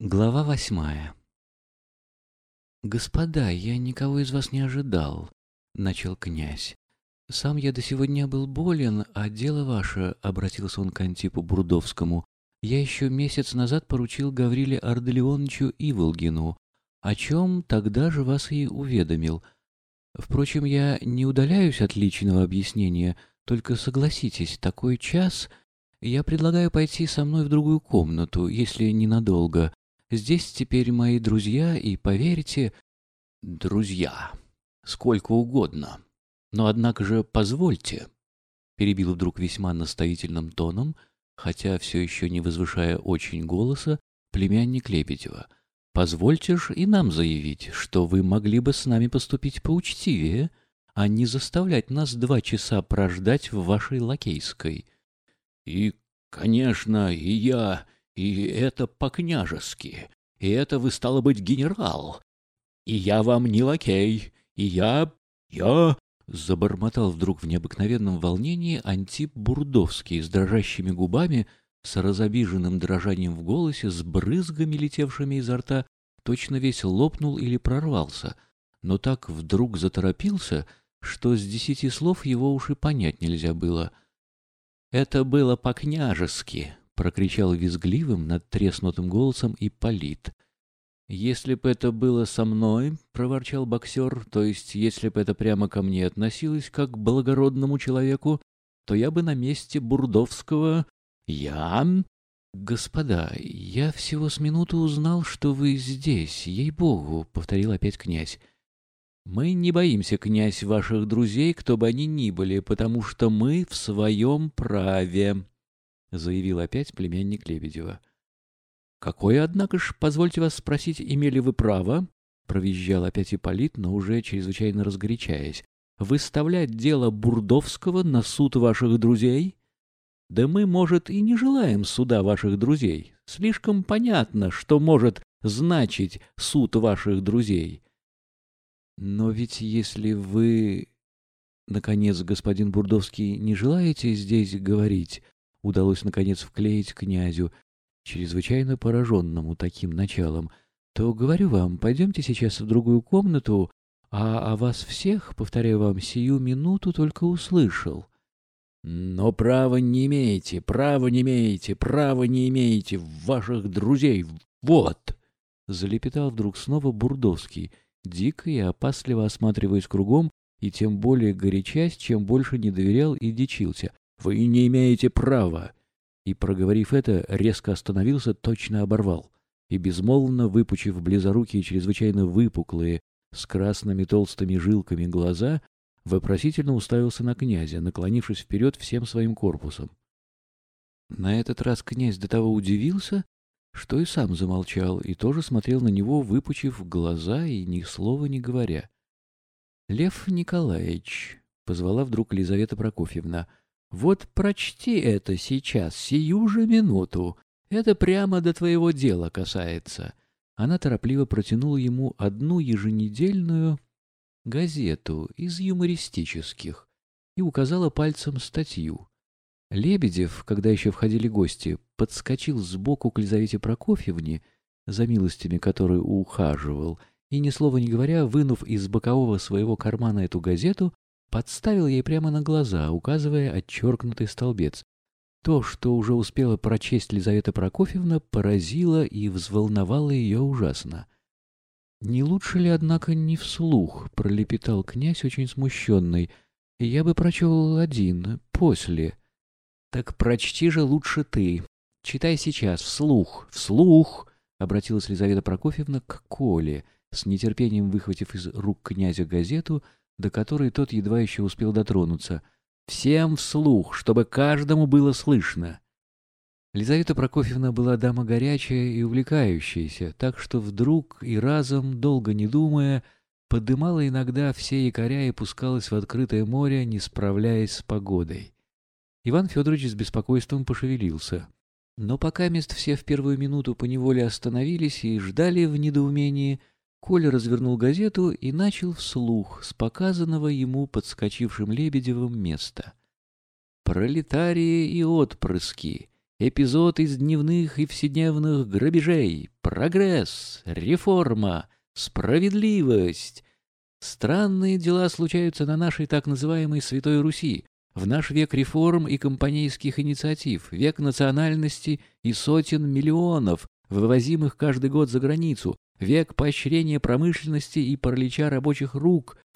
Глава восьмая «Господа, я никого из вас не ожидал», — начал князь. «Сам я до сегодня был болен, а дело ваше», — обратился он к Антипу Бурдовскому, — «я еще месяц назад поручил Гавриле Арделеоновичу Иволгину, о чем тогда же вас и уведомил. Впрочем, я не удаляюсь от личного объяснения, только согласитесь, такой час... Я предлагаю пойти со мной в другую комнату, если ненадолго». Здесь теперь мои друзья, и поверьте... Друзья. Сколько угодно. Но однако же позвольте, перебил вдруг весьма наставительным тоном, хотя все еще не возвышая очень голоса, племянник Лебедева. Позвольте ж и нам заявить, что вы могли бы с нами поступить поучтивее, а не заставлять нас два часа прождать в вашей лакейской. И, конечно, и я и это по-княжески. И это вы, стало быть, генерал. И я вам не лакей. И я... я...» Забормотал вдруг в необыкновенном волнении Антип Бурдовский с дрожащими губами, с разобиженным дрожанием в голосе, с брызгами, летевшими изо рта, точно весь лопнул или прорвался, но так вдруг заторопился, что с десяти слов его уж и понять нельзя было. «Это было по-княжески», прокричал визгливым, надтреснутым голосом Ипполит. «Если б это было со мной, — проворчал боксер, — то есть если б это прямо ко мне относилось, как к благородному человеку, то я бы на месте Бурдовского... Я... Господа, я всего с минуту узнал, что вы здесь, ей-богу, — повторил опять князь. Мы не боимся, князь, ваших друзей, кто бы они ни были, потому что мы в своем праве. — заявил опять племянник Лебедева. «Какое, однако ж, позвольте вас спросить, имели вы право?» — провизжал опять Ипполит, но уже чрезвычайно разгорячаясь. «Выставлять дело Бурдовского на суд ваших друзей?» «Да мы, может, и не желаем суда ваших друзей. Слишком понятно, что может значить суд ваших друзей». «Но ведь если вы...» Наконец, господин Бурдовский, не желаете здесь говорить? Удалось наконец вклеить князю, чрезвычайно пораженному таким началом, то, говорю вам, пойдемте сейчас в другую комнату, а о вас всех, повторяю вам, сию минуту только услышал. Но права не имеете, права не имеете, права не имеете ваших друзей, вот! Залепетал вдруг снова Бурдовский, дико и опасливо осматриваясь кругом, и тем более горячась, чем больше не доверял и дичился. Вы не имеете права!» И, проговорив это, резко остановился, точно оборвал. И, безмолвно выпучив близорукие, чрезвычайно выпуклые, с красными толстыми жилками глаза, вопросительно уставился на князя, наклонившись вперед всем своим корпусом. На этот раз князь до того удивился, что и сам замолчал, и тоже смотрел на него, выпучив глаза и ни слова не говоря. — Лев Николаевич, — позвала вдруг Елизавета Прокофьевна, — вот прочти это сейчас, сию же минуту. Это прямо до твоего дела касается. Она торопливо протянула ему одну еженедельную газету из юмористических и указала пальцем статью. Лебедев, когда еще входили гости, подскочил сбоку к Лизавете Прокофьевне, за милостями которой ухаживал, и, ни слова не говоря, вынув из бокового своего кармана эту газету, подставил ей прямо на глаза, указывая отчеркнутый столбец. То, что уже успела прочесть Лизавета Прокофьевна, поразило и взволновало ее ужасно. «Не лучше ли, однако, не вслух?» — пролепетал князь, очень смущенный. «Я бы прочел один, после». «Так прочти же лучше ты. Читай сейчас, вслух, вслух!» — обратилась Лизавета Прокофьевна к Коле, с нетерпением выхватив из рук князя газету — до которой тот едва еще успел дотронуться. «Всем вслух, чтобы каждому было слышно!» Лизавета Прокофьевна была дама горячая и увлекающаяся, так что вдруг и разом, долго не думая, подымала иногда все якоря и пускалась в открытое море, не справляясь с погодой. Иван Федорович с беспокойством пошевелился. Но пока мест все в первую минуту поневоле остановились и ждали в недоумении, Коля развернул газету и начал вслух с показанного ему подскочившим Лебедевым места. «Пролетарии и отпрыски, эпизод из дневных и вседневных грабежей, прогресс, реформа, справедливость. Странные дела случаются на нашей так называемой Святой Руси, в наш век реформ и компанейских инициатив, век национальности и сотен миллионов, вывозимых каждый год за границу, век поощрения промышленности и паралича рабочих рук,